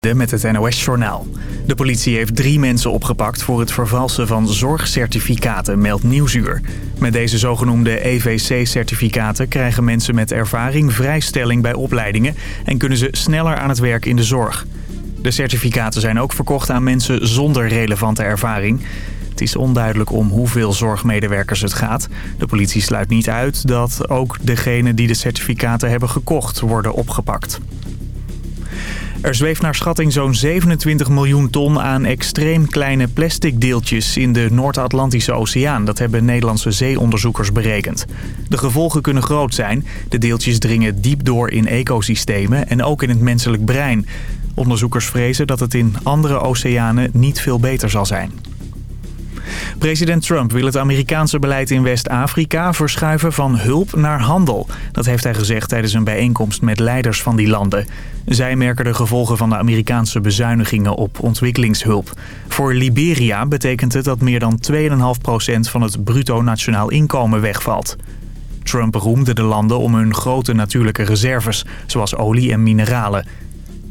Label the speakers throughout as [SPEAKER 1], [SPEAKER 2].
[SPEAKER 1] met het NOS-journaal. De politie heeft drie mensen opgepakt voor het vervalsen van zorgcertificaten, meldt Nieuwsuur. Met deze zogenoemde EVC-certificaten krijgen mensen met ervaring vrijstelling bij opleidingen... en kunnen ze sneller aan het werk in de zorg. De certificaten zijn ook verkocht aan mensen zonder relevante ervaring. Het is onduidelijk om hoeveel zorgmedewerkers het gaat. De politie sluit niet uit dat ook degenen die de certificaten hebben gekocht worden opgepakt. Er zweeft naar schatting zo'n 27 miljoen ton aan extreem kleine plastic deeltjes in de Noord-Atlantische Oceaan. Dat hebben Nederlandse zeeonderzoekers berekend. De gevolgen kunnen groot zijn. De deeltjes dringen diep door in ecosystemen en ook in het menselijk brein. Onderzoekers vrezen dat het in andere oceanen niet veel beter zal zijn. President Trump wil het Amerikaanse beleid in West-Afrika verschuiven van hulp naar handel. Dat heeft hij gezegd tijdens een bijeenkomst met leiders van die landen. Zij merken de gevolgen van de Amerikaanse bezuinigingen op ontwikkelingshulp. Voor Liberia betekent het dat meer dan 2,5% van het bruto nationaal inkomen wegvalt. Trump roemde de landen om hun grote natuurlijke reserves, zoals olie en mineralen.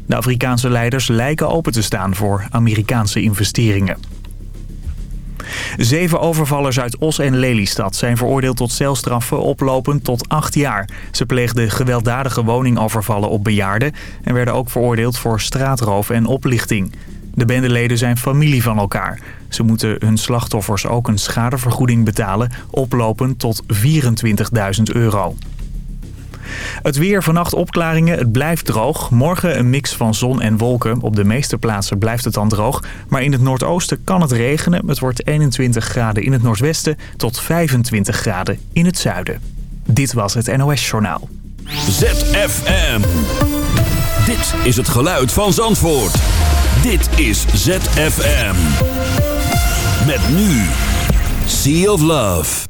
[SPEAKER 1] De Afrikaanse leiders lijken open te staan voor Amerikaanse investeringen. Zeven overvallers uit Os en Lelystad zijn veroordeeld tot celstraffen oplopend tot acht jaar. Ze pleegden gewelddadige woningovervallen op bejaarden... en werden ook veroordeeld voor straatroof en oplichting. De bendeleden zijn familie van elkaar. Ze moeten hun slachtoffers ook een schadevergoeding betalen... oplopend tot 24.000 euro. Het weer, vannacht opklaringen, het blijft droog. Morgen een mix van zon en wolken. Op de meeste plaatsen blijft het dan droog. Maar in het noordoosten kan het regenen. Het wordt 21 graden in het noordwesten tot 25 graden in het zuiden. Dit was het NOS Journaal.
[SPEAKER 2] ZFM. Dit is het geluid van Zandvoort. Dit is ZFM. Met nu. Sea of Love.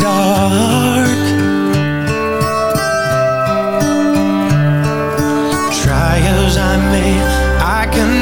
[SPEAKER 3] dark. Try as I may, I can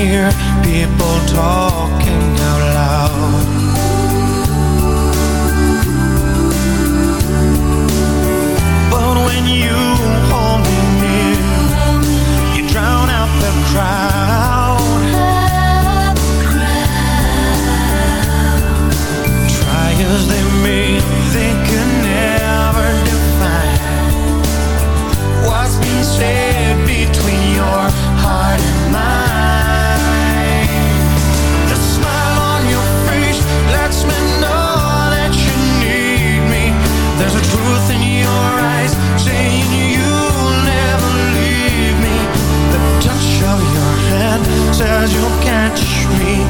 [SPEAKER 3] hear people talking out loud. But when you hold me near You drown out the crowd. Try as they may says you'll catch me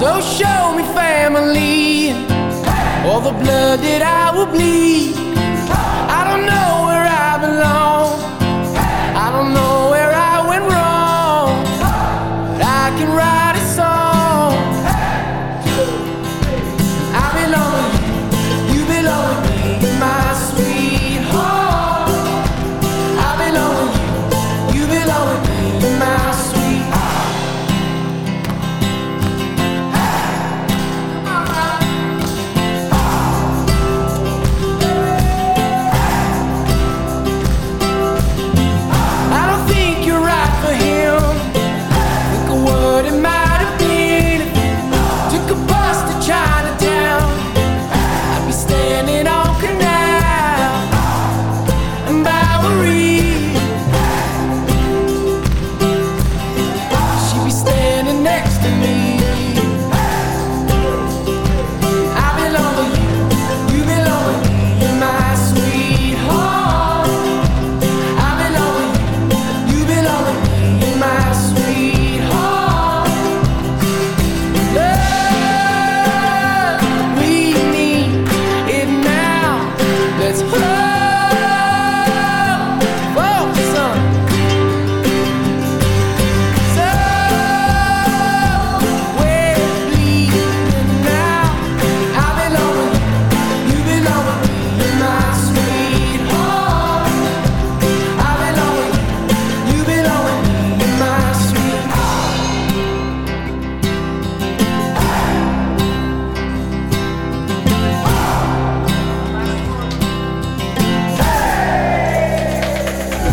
[SPEAKER 4] So show me family, all the blood that I will bleed. I don't know where I belong.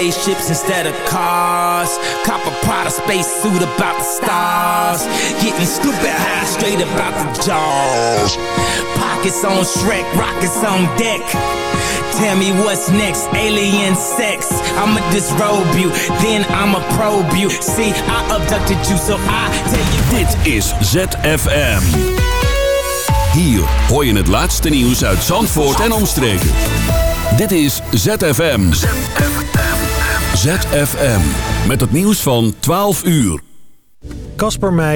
[SPEAKER 5] spaceships instead of cars. Cop a Prada space suit about the stars. Getting stupid high straight about the jaws. Pockets on Shrek, rockets on deck. Tell me what's next, alien sex. I'ma disrobe you, then I'ma probe you. See, I abducted you, so I tell you.
[SPEAKER 6] Dit is ZFM. Hier hoor je het laatste nieuws uit Zandvoort en omstreken. Dit is ZFM. ZFM. ZFM. Met het nieuws van 12 uur.
[SPEAKER 1] Kasper Meij.